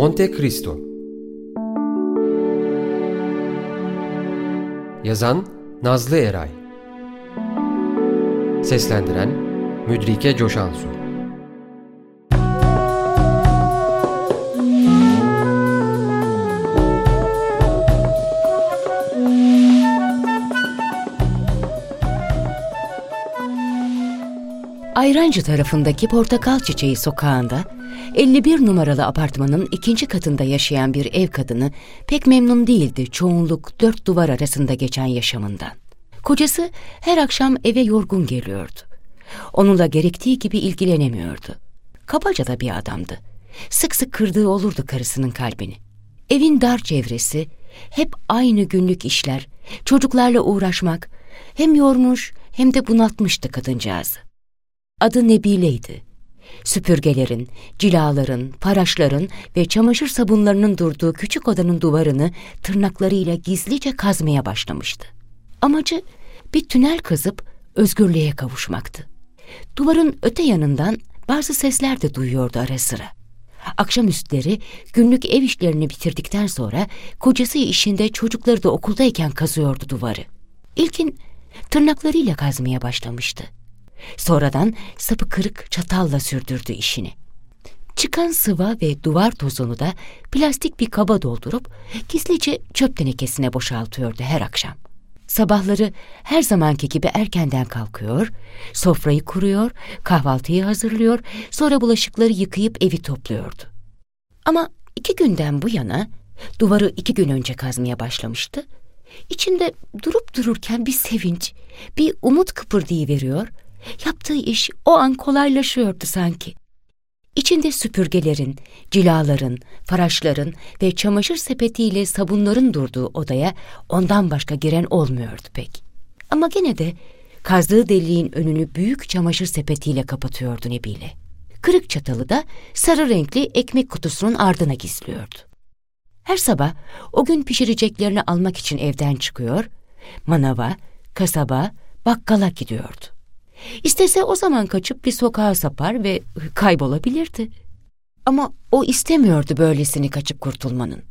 Monte Cristo. Yazan Nazlı Eray. Seslendiren Müdrike Coşansu Ayrancı tarafındaki Portakal Çiçeği sokağında 51 numaralı apartmanın ikinci katında yaşayan bir ev kadını pek memnun değildi çoğunluk dört duvar arasında geçen yaşamından. Kocası her akşam eve yorgun geliyordu. Onunla gerektiği gibi ilgilenemiyordu. Kabaca da bir adamdı. Sık sık kırdığı olurdu karısının kalbini. Evin dar çevresi, hep aynı günlük işler, çocuklarla uğraşmak hem yormuş hem de bunaltmıştı kadıncağızı. Adı Nebile'ydi. Süpürgelerin, cilaların, paraşların ve çamaşır sabunlarının durduğu küçük odanın duvarını tırnaklarıyla gizlice kazmaya başlamıştı. Amacı bir tünel kazıp özgürlüğe kavuşmaktı. Duvarın öte yanından bazı sesler de duyuyordu ara sıra. Akşamüstleri günlük ev işlerini bitirdikten sonra kocası işinde çocukları da okuldayken kazıyordu duvarı. İlkin tırnaklarıyla kazmaya başlamıştı. Sonradan sapı kırık çatalla sürdürdü işini. Çıkan sıva ve duvar tozunu da plastik bir kaba doldurup gizlice çöp tenekesine boşaltıyordu her akşam. Sabahları her zamanki gibi erkenden kalkıyor, sofrayı kuruyor, kahvaltıyı hazırlıyor, sonra bulaşıkları yıkayıp evi topluyordu. Ama iki günden bu yana duvarı iki gün önce kazmaya başlamıştı. İçinde durup dururken bir sevinç, bir umut kıpırdayı veriyor Yaptığı iş o an kolaylaşıyordu sanki. İçinde süpürgelerin, cilaların, faraşların ve çamaşır sepetiyle sabunların durduğu odaya ondan başka giren olmuyordu pek. Ama gene de kazdığı deliğin önünü büyük çamaşır sepetiyle kapatıyordu Nebile. Kırık çatalı da sarı renkli ekmek kutusunun ardına gizliyordu. Her sabah o gün pişireceklerini almak için evden çıkıyor, manava, kasaba, bakkala gidiyordu. İstese o zaman kaçıp bir sokağa sapar ve kaybolabilirdi. Ama o istemiyordu böylesini kaçıp kurtulmanın.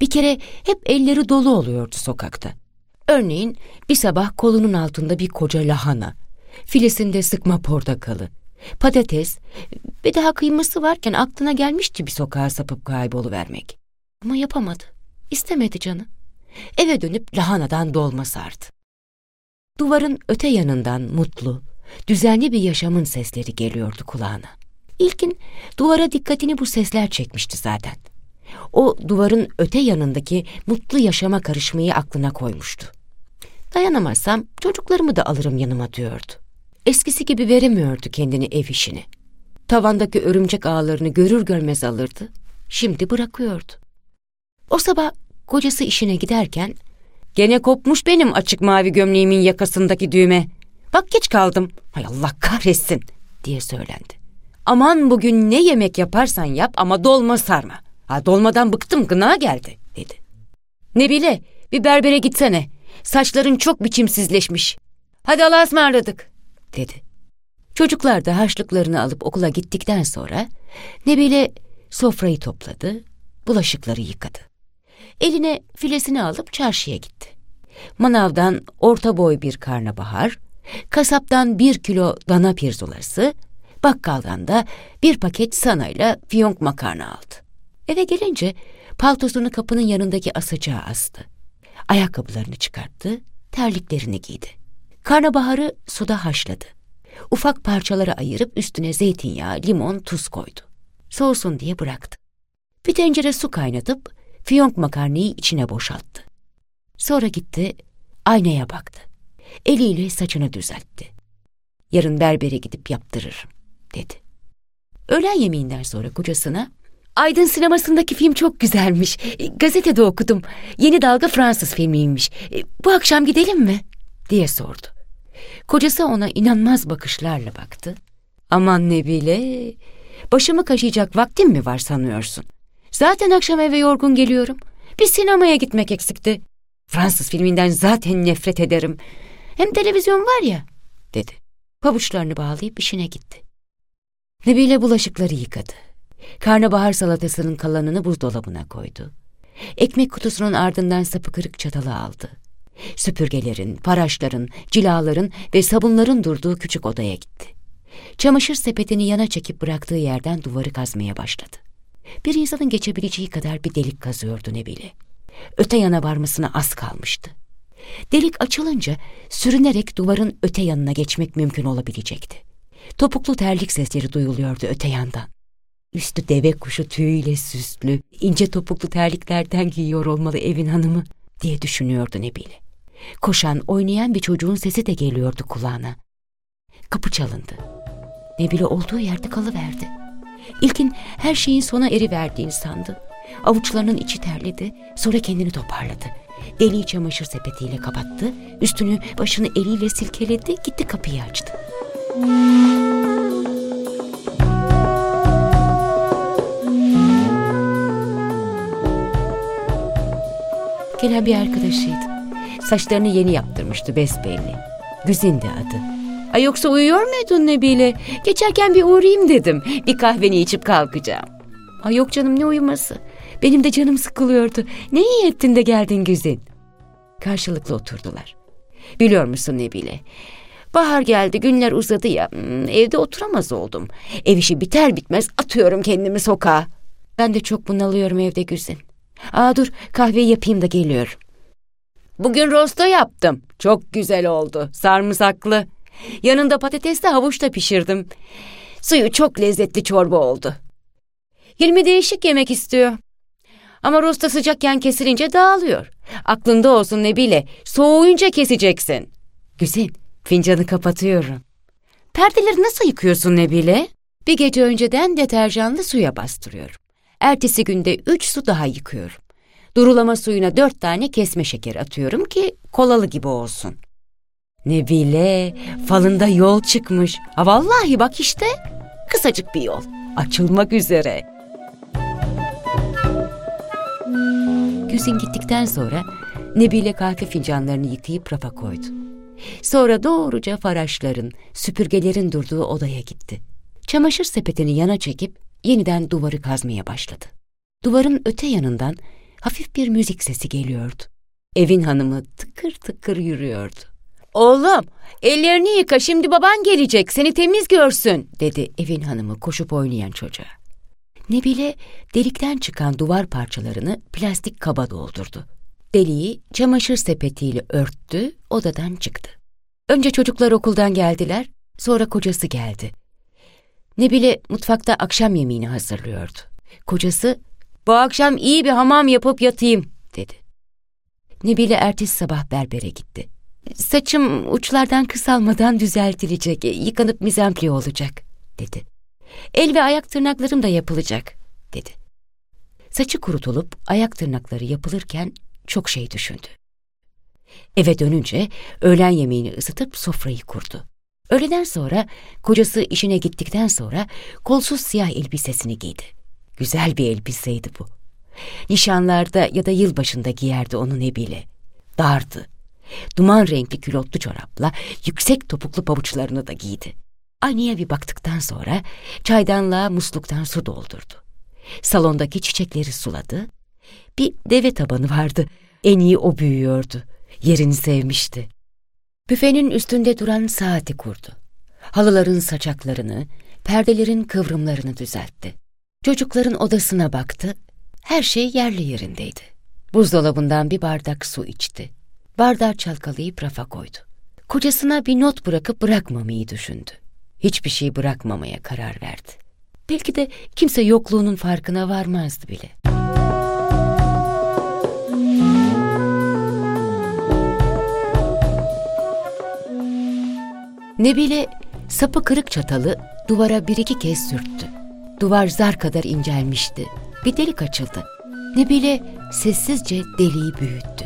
Bir kere hep elleri dolu oluyordu sokakta. Örneğin bir sabah kolunun altında bir koca lahana, filesinde sıkma portakalı, patates ve daha kıyması varken aklına gelmişti bir sokağa sapıp kayboluvermek. Ama yapamadı. İstemedi canı. Eve dönüp lahanadan dolma sardı. Duvarın öte yanından mutlu, düzenli bir yaşamın sesleri geliyordu kulağına. İlkin duvara dikkatini bu sesler çekmişti zaten. O duvarın öte yanındaki mutlu yaşama karışmayı aklına koymuştu. Dayanamazsam çocuklarımı da alırım yanıma diyordu. Eskisi gibi veremiyordu kendini ev işini. Tavandaki örümcek ağlarını görür görmez alırdı. Şimdi bırakıyordu. O sabah kocası işine giderken ''Gene kopmuş benim açık mavi gömleğimin yakasındaki düğme. Bak geç kaldım. Hay Allah kahretsin diye söylendi. Aman bugün ne yemek yaparsan yap ama dolma sarma. Ha dolmadan bıktım gına geldi dedi. Ne bile bir berbere gitsene. Saçların çok biçimsizleşmiş. Hadi Allah'a ısmarladık dedi. Çocuklar da harçlıklarını alıp okula gittikten sonra Nebile sofrayı topladı, bulaşıkları yıkadı. Eline filesini alıp çarşıya gitti. Manavdan orta boy bir karnabahar, kasaptan bir kilo dana pirzolası, bakkaldan da bir paket sanayla fiyonk makarna aldı. Eve gelince paltosunu kapının yanındaki asıcağa astı. Ayakkabılarını çıkarttı, terliklerini giydi. Karnabaharı suda haşladı. Ufak parçalara ayırıp üstüne zeytinyağı, limon, tuz koydu. Soğusun diye bıraktı. Bir tencere su kaynatıp fiyonk makarnayı içine boşalttı. Sonra gitti, aynaya baktı. Eliyle saçını düzeltti. Yarın berbere gidip yaptırırım, dedi. Öğlen yemeğinden sonra kocasına, Aydın sinemasındaki film çok güzelmiş. Gazetede okudum. Yeni dalga Fransız filmiymiş. Bu akşam gidelim mi? diye sordu. Kocası ona inanmaz bakışlarla baktı. Aman Nebile, başımı kaşıyacak vaktim mi var sanıyorsun? Zaten akşam eve yorgun geliyorum. Bir sinemaya gitmek eksikti. Fransız filminden zaten nefret ederim. Hem televizyon var ya, dedi. Pabuçlarını bağlayıp işine gitti. Nebile bulaşıkları yıkadı. Karnabahar salatasının kalanını buzdolabına koydu. Ekmek kutusunun ardından sapı kırık çatalı aldı. Süpürgelerin, paraşların, cilaların ve sabunların durduğu küçük odaya gitti. Çamaşır sepetini yana çekip bıraktığı yerden duvarı kazmaya başladı. Bir insanın geçebileceği kadar bir delik kazıyordu Nebile. Öte yana varmasına az kalmıştı. Delik açılınca sürünerek duvarın öte yanına geçmek mümkün olabilecekti. Topuklu terlik sesleri duyuluyordu öte yandan. Üstü deve kuşu tüyüyle süslü, ince topuklu terliklerden giyiyor olmalı evin hanımı diye düşünüyordu Nebile. Koşan, oynayan bir çocuğun sesi de geliyordu kulağına. Kapı çalındı. Nebile olduğu yerde kalıverdi. İlkin her şeyin sona eriverdiğini sandı. Avuçlarının içi terledi, sonra kendini toparladı. Deliği çamaşır sepetiyle kapattı, üstünü başını eliyle silkeledi, gitti kapıyı açtı. Gelen bir arkadaşıydı. Saçlarını yeni yaptırmıştı besbelli. Güzindi adı. Ay yoksa uyuyor muydun Nebile? Geçerken bir uğrayayım dedim. Bir kahveni içip kalkacağım. Ay yok canım ne uyuması. Benim de canım sıkılıyordu. Ne iyi ettin de geldin Güzin. Karşılıklı oturdular. Biliyor musun Nebile? Bahar geldi, günler uzadı ya. Hmm, evde oturamaz oldum. Ev işi biter bitmez atıyorum kendimi sokağa. Ben de çok bunalıyorum evde Güzin. Aa dur kahveyi yapayım da geliyorum. Bugün rosto yaptım. Çok güzel oldu. Sarımsaklı. Yanında patatesle havuç da pişirdim. Suyu çok lezzetli çorba oldu. Hilmi değişik yemek istiyor. Ama rosta sıcakken kesilince dağılıyor. Aklında olsun ne bile. Soğuyunca keseceksin. Güzel. Fincanı kapatıyorum. Perdeleri nasıl yıkıyorsun Nebile? Bir gece önceden deterjanlı suya bastırıyorum. Ertesi günde üç su daha yıkıyorum. Durulama suyuna dört tane kesme şeker atıyorum ki kolalı gibi olsun. Ne bile falında yol çıkmış. Ha vallahi bak işte kısacık bir yol. Açılmak üzere. Güzin gittikten sonra Nebile kahve fincanlarını yıkayıp rafa koydu. Sonra doğruca faraşların, süpürgelerin durduğu odaya gitti. Çamaşır sepetini yana çekip yeniden duvarı kazmaya başladı. Duvarın öte yanından hafif bir müzik sesi geliyordu. Evin hanımı tıkır tıkır yürüyordu. Oğlum ellerini yıka şimdi baban gelecek seni temiz görsün dedi evin hanımı koşup oynayan çocuğa. Nebile delikten çıkan duvar parçalarını plastik kaba doldurdu. Deliği çamaşır sepetiyle örttü, odadan çıktı. Önce çocuklar okuldan geldiler, sonra kocası geldi. Nebile mutfakta akşam yemeğini hazırlıyordu. Kocası bu akşam iyi bir hamam yapıp yatayım dedi. Nebile ertesi sabah berbere gitti. Saçım uçlardan kısalmadan düzeltilecek, yıkanıp mizampli olacak dedi. El ve ayak tırnaklarım da yapılacak dedi. Saçı kurutulup ayak tırnakları yapılırken çok şey düşündü. Eve dönünce öğlen yemeğini ısıtıp sofrayı kurdu. Öğleden sonra kocası işine gittikten sonra kolsuz siyah elbisesini giydi. Güzel bir elbiseydi bu. Nişanlarda ya da yılbaşında giyerdi onu Nebile. Dardı. Duman renkli külotlu çorapla yüksek topuklu pabuçlarını da giydi. Aynaya bir baktıktan sonra çaydanlığa musluktan su doldurdu. Salondaki çiçekleri suladı. Bir deve tabanı vardı. En iyi o büyüyordu. Yerini sevmişti. Büfenin üstünde duran saati kurdu. Halıların saçaklarını, perdelerin kıvrımlarını düzeltti. Çocukların odasına baktı. Her şey yerli yerindeydi. Buzdolabından bir bardak su içti. Bardağı çalkalayıp rafa koydu. Kocasına bir not bırakıp bırakmamayı düşündü. Hiçbir şey bırakmamaya karar verdi. Belki de kimse yokluğunun farkına varmazdı bile. Nebile sapı kırık çatalı duvara bir iki kez sürttü. Duvar zar kadar incelmişti. Bir delik açıldı. Nebile sessizce deliği büyüttü.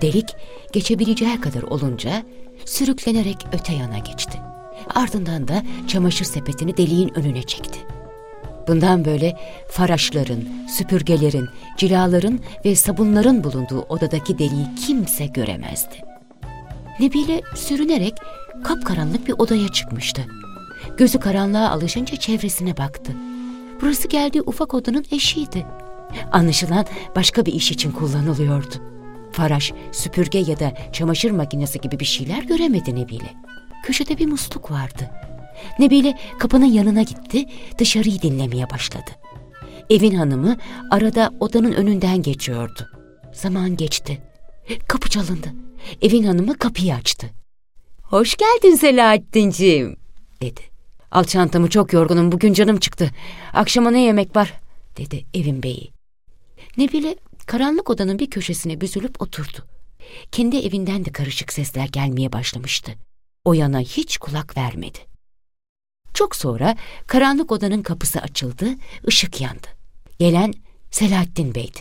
Delik geçebileceği kadar olunca sürüklenerek öte yana geçti. Ardından da çamaşır sepetini deliğin önüne çekti. Bundan böyle faraşların, süpürgelerin, cilaların ve sabunların bulunduğu odadaki deliği kimse göremezdi. Nebile sürünerek kapkaranlık bir odaya çıkmıştı. Gözü karanlığa alışınca çevresine baktı. Burası geldiği ufak odanın eşiğiydi. Anlaşılan başka bir iş için kullanılıyordu. Faraş, süpürge ya da çamaşır makinesi gibi bir şeyler göremedi Nebile. Köşede bir musluk vardı. Nebile kapının yanına gitti, dışarıyı dinlemeye başladı. Evin hanımı arada odanın önünden geçiyordu. Zaman geçti. Kapı çalındı. Evin hanımı kapıyı açtı. Hoş geldin Selahattin'ciğim, dedi. Al çantamı çok yorgunum, bugün canım çıktı. Akşama ne yemek var, dedi evin beyi. Nebile karanlık odanın bir köşesine büzülüp oturdu. Kendi evinden de karışık sesler gelmeye başlamıştı. O yana hiç kulak vermedi. Çok sonra karanlık odanın kapısı açıldı, ışık yandı. Gelen Selahattin Bey'di.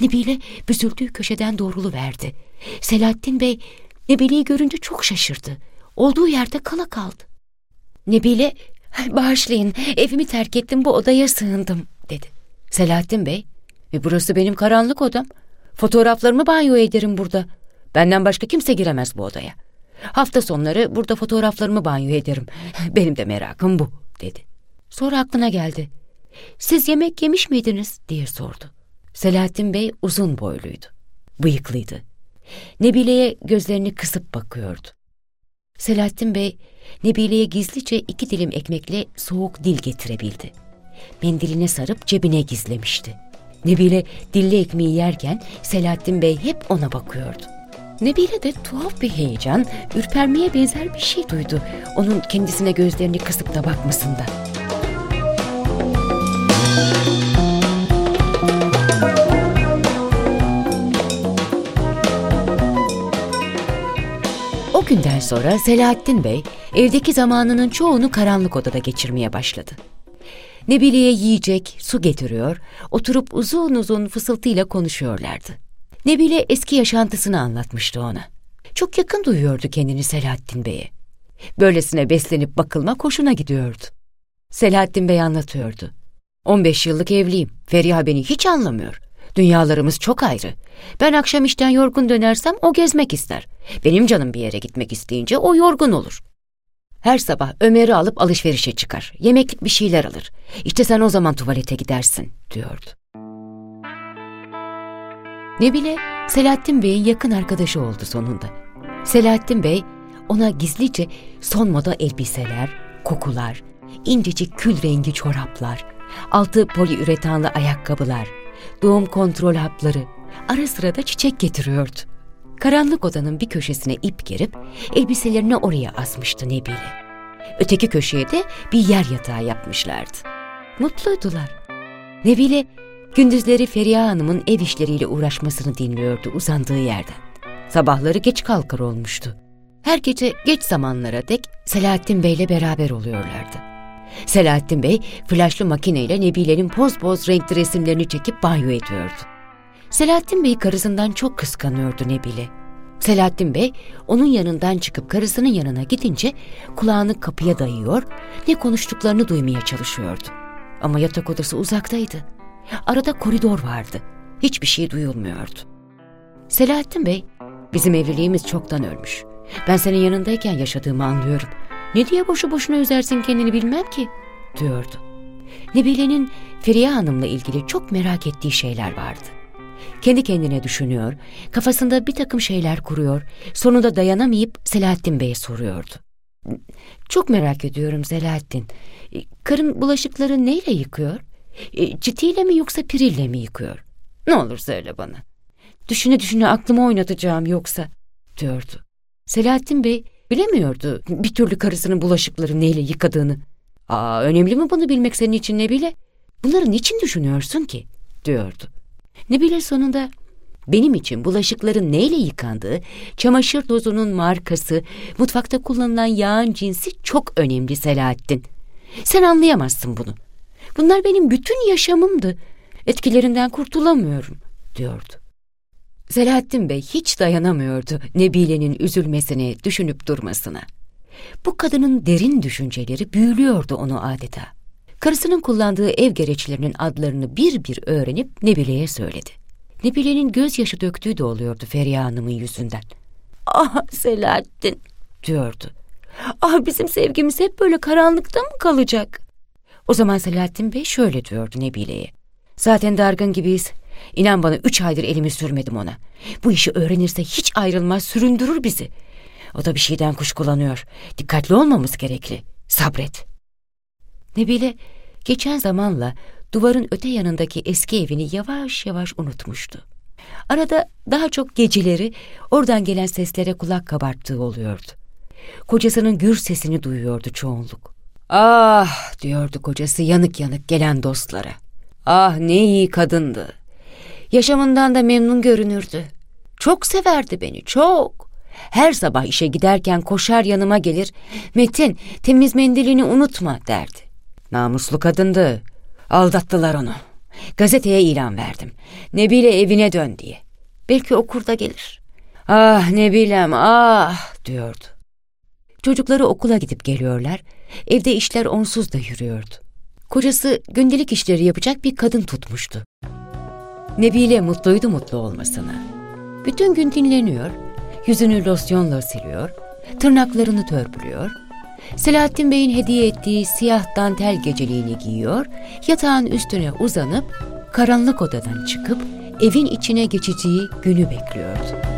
Nebile büzüldüğü köşeden doğrulu verdi. Selahattin Bey Nebile'yi görünce çok şaşırdı. Olduğu yerde kala kaldı. Nebile, bağışlayın evimi terk ettim bu odaya sığındım dedi. Selahattin Bey, e burası benim karanlık odam. Fotoğraflarımı banyo ederim burada. Benden başka kimse giremez bu odaya. Hafta sonları burada fotoğraflarımı banyo ederim. Benim de merakım bu dedi. Sonra aklına geldi. Siz yemek yemiş miydiniz diye sordu. Selahattin Bey uzun boyluydu. Bıyıklıydı. Nebile'ye gözlerini kısıp bakıyordu. Selahattin Bey, Nebile'ye gizlice iki dilim ekmekle soğuk dil getirebildi. Mendiline sarıp cebine gizlemişti. Nebile dilli ekmeği yerken Selahattin Bey hep ona bakıyordu. Nebile de tuhaf bir heyecan, ürpermeye benzer bir şey duydu. Onun kendisine gözlerini kısıp da bakmasında. O günden sonra Selahattin Bey evdeki zamanının çoğunu karanlık odada geçirmeye başladı. Nebile'ye yiyecek, su getiriyor, oturup uzun uzun fısıltıyla konuşuyorlardı. Nebile eski yaşantısını anlatmıştı ona. Çok yakın duyuyordu kendini Selahattin Bey'e. Böylesine beslenip bakılmak hoşuna gidiyordu. Selahattin Bey anlatıyordu. 15 yıllık evliyim. Feriha beni hiç anlamıyor. Dünyalarımız çok ayrı. Ben akşam işten yorgun dönersem o gezmek ister. Benim canım bir yere gitmek isteyince o yorgun olur. Her sabah Ömer'i alıp alışverişe çıkar. Yemeklik bir şeyler alır. İşte sen o zaman tuvalete gidersin, diyordu. Nebile, Selahattin Bey'in yakın arkadaşı oldu sonunda. Selahattin Bey, ona gizlice son moda elbiseler, kokular, incecik kül rengi çoraplar, altı poliüretanlı ayakkabılar, doğum kontrol hapları, ara sıra da çiçek getiriyordu. Karanlık odanın bir köşesine ip gerip elbiselerini oraya asmıştı Nebile. Öteki köşeye de bir yer yatağı yapmışlardı. Mutluydular. Nebile gündüzleri Feriha Hanım'ın ev işleriyle uğraşmasını dinliyordu uzandığı yerden. Sabahları geç kalkar olmuştu. Her gece geç zamanlara dek Selahattin Bey'le beraber oluyorlardı. Selahattin Bey flaşlı makineyle Nebile'nin poz poz renkli resimlerini çekip banyo ediyordu. Selahattin Bey karısından çok kıskanıyordu Nebile. Selahattin Bey onun yanından çıkıp karısının yanına gidince kulağını kapıya dayıyor, ne konuştuklarını duymaya çalışıyordu. Ama yatak odası uzaktaydı. Arada koridor vardı. Hiçbir şey duyulmuyordu. Selahattin Bey, bizim evliliğimiz çoktan ölmüş. Ben senin yanındayken yaşadığımı anlıyorum. Ne diye boşu boşuna üzersin kendini bilmem ki, diyordu. Nebile'nin Feriha Hanım'la ilgili çok merak ettiği şeyler vardı. Kendi kendine düşünüyor, kafasında bir takım şeyler kuruyor, sonunda dayanamayıp Selahattin Bey'e soruyordu. Çok merak ediyorum Selahattin. Karın bulaşıkları neyle yıkıyor? Çitiyle mi yoksa pirille mi yıkıyor? Ne olur söyle bana. Düşüne düşüne aklımı oynatacağım yoksa, diyordu. Selahattin Bey bilemiyordu bir türlü karısının bulaşıkları neyle yıkadığını. Aa önemli mi bunu bilmek senin için ne bile? Bunları niçin düşünüyorsun ki? diyordu. Nebile sonunda benim için bulaşıkların neyle yıkandığı, çamaşır tozunun markası, mutfakta kullanılan yağın cinsi çok önemli Selahattin. Sen anlayamazsın bunu. Bunlar benim bütün yaşamımdı. Etkilerinden kurtulamıyorum, diyordu. Selahattin Bey hiç dayanamıyordu Nebile'nin üzülmesini, düşünüp durmasına. Bu kadının derin düşünceleri büyülüyordu onu adeta. Karısının kullandığı ev gereçlerinin adlarını bir bir öğrenip Nebile'ye söyledi. Nebile'nin gözyaşı döktüğü de oluyordu Feriha Hanım'ın yüzünden. Ah Selahattin diyordu. Ah bizim sevgimiz hep böyle karanlıkta mı kalacak? O zaman Selahattin Bey şöyle diyordu Nebile'ye. Zaten dargın gibiyiz. İnan bana üç aydır elimi sürmedim ona. Bu işi öğrenirse hiç ayrılmaz süründürür bizi. O da bir şeyden kuşkulanıyor. Dikkatli olmamız gerekli. Sabret. Nebile geçen zamanla duvarın öte yanındaki eski evini yavaş yavaş unutmuştu. Arada daha çok geceleri oradan gelen seslere kulak kabarttığı oluyordu. Kocasının gür sesini duyuyordu çoğunluk. Ah diyordu kocası yanık yanık gelen dostlara. Ah ne iyi kadındı. Yaşamından da memnun görünürdü. Çok severdi beni çok. Her sabah işe giderken koşar yanıma gelir. Metin temiz mendilini unutma derdi. Namuslu kadındı. Aldattılar onu. Gazeteye ilan verdim. Nebile evine dön diye. Belki okur da gelir. Ah Nebilem ah diyordu. Çocukları okula gidip geliyorlar. Evde işler onsuz da yürüyordu. Kocası gündelik işleri yapacak bir kadın tutmuştu. Nebile mutluydu mutlu olmasına. Bütün gün dinleniyor, yüzünü losyonla siliyor, tırnaklarını törpülüyor, Selahattin Bey'in hediye ettiği siyah dantel geceliğini giyiyor, yatağın üstüne uzanıp karanlık odadan çıkıp evin içine geçeceği günü bekliyordu.